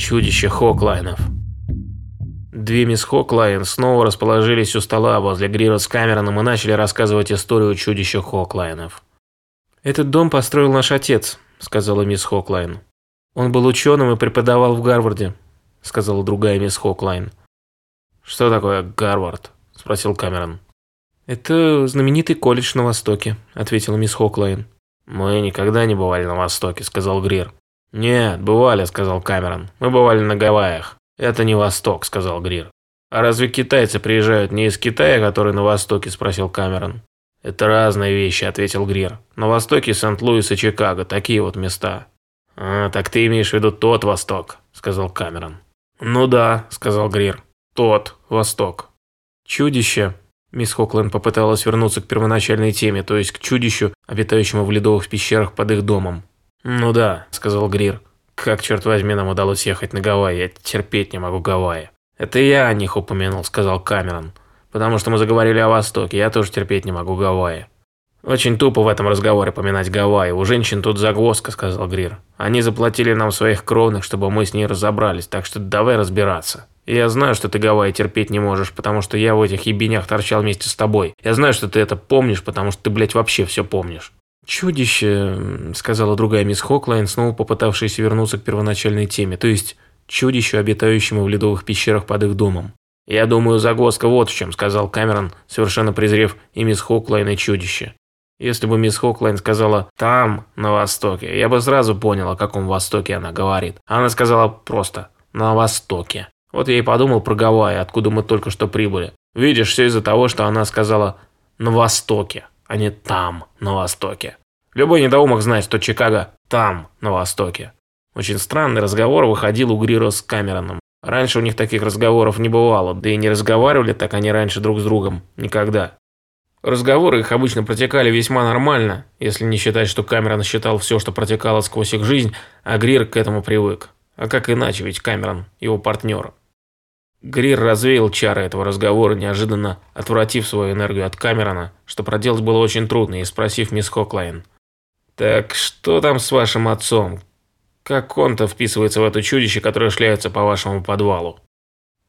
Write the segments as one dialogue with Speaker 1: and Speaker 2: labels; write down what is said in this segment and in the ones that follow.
Speaker 1: Чудище Хоклайнов. Две мисс Хоклайн снова расположились у стола возле Грира с Камероном и начали рассказывать историю чудища Хоклайнов. «Этот дом построил наш отец», – сказала мисс Хоклайн. «Он был ученым и преподавал в Гарварде», – сказала другая мисс Хоклайн.
Speaker 2: «Что такое Гарвард?» – спросил Камерон.
Speaker 1: «Это знаменитый колледж на Востоке», – ответила мисс Хоклайн.
Speaker 2: «Мы никогда не бывали на Востоке», – сказал Грир.
Speaker 1: «Нет, бывали», – сказал Камерон. «Мы бывали на Гавайях». «Это не Восток», – сказал Грир. «А разве китайцы приезжают не из Китая, который на Востоке?» – спросил Камерон. «Это разные вещи», – ответил Грир. «На Востоке Сент-Луис и Чикаго, такие вот места».
Speaker 2: «А, так ты имеешь в виду тот Восток», – сказал Камерон.
Speaker 1: «Ну да», – сказал Грир. «Тот Восток». «Чудище», Мисс Хокленд попыталась вернуться к первоначальной теме, то есть к чудищу, обитающему в ледовых пещерах под их домом.
Speaker 2: «Ну да», – сказал Грир. «Как, черт возьми, нам удалось ехать на Гавайи? Я терпеть не могу Гавайи».
Speaker 1: «Это я о них упомянул», – сказал Камерон. «Потому что мы заговорили о Востоке, я тоже терпеть не могу Гавайи». «Очень тупо в этом разговоре поминать Гавайи. У женщин тут загвоздка», – сказал Грир. «Они заплатили нам своих кровных, чтобы мы с ней разобрались, так что давай разбираться». Я знаю, что ты Гавайи терпеть не можешь, потому что я в этих ебенях торчал вместе с тобой. Я знаю, что ты это помнишь, потому что ты, блядь, вообще все помнишь. «Чудище», — сказала другая мисс Хоклайн, снова попытавшаяся вернуться к первоначальной теме, то есть чудищу, обитающему в ледовых пещерах под их домом. «Я думаю, загвоздка вот в чем», — сказал Камерон, совершенно презрев и мисс Хоклайн, и чудище. Если бы мисс Хоклайн сказала «там, на востоке», я бы сразу понял, о каком востоке она говорит. Она сказала просто «на востоке». Вот я и подумал про Гавайи, откуда мы только что прибыли. Видишь, все из-за того, что она сказала «на востоке», а не «там, на востоке». Любой недоумок знает, что Чикаго там, на востоке. Очень странный разговор выходил у Гриро с Камероном. Раньше у них таких разговоров не бывало, да и не разговаривали так они раньше друг с другом. Никогда. Разговоры их обычно протекали весьма нормально, если не считать, что Камерон считал все, что протекало сквозь их жизнь, а Грир к этому привык. А как иначе, ведь Камерон его партнер. Грир развеял чары этого разговора, неожиданно отвратив свою энергию от Камерона, что проделать было очень трудно, и спросив мисс Хоклайн. «Так что там с вашим отцом? Как он-то вписывается в это чудище, которое шляется по вашему подвалу?»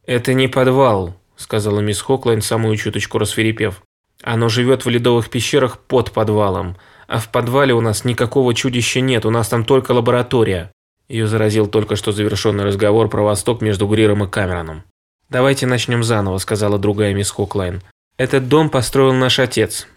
Speaker 1: «Это не подвал», — сказала мисс Хоклайн, самую чуточку расферепев. «Оно живет в ледовых пещерах под подвалом, а в подвале у нас никакого чудища нет, у нас там только лаборатория». Ее заразил только что завершенный разговор про Восток между Гриром и Камероном. «Давайте начнем заново», — сказала другая мисс Хоклайн. «Этот дом построил наш отец.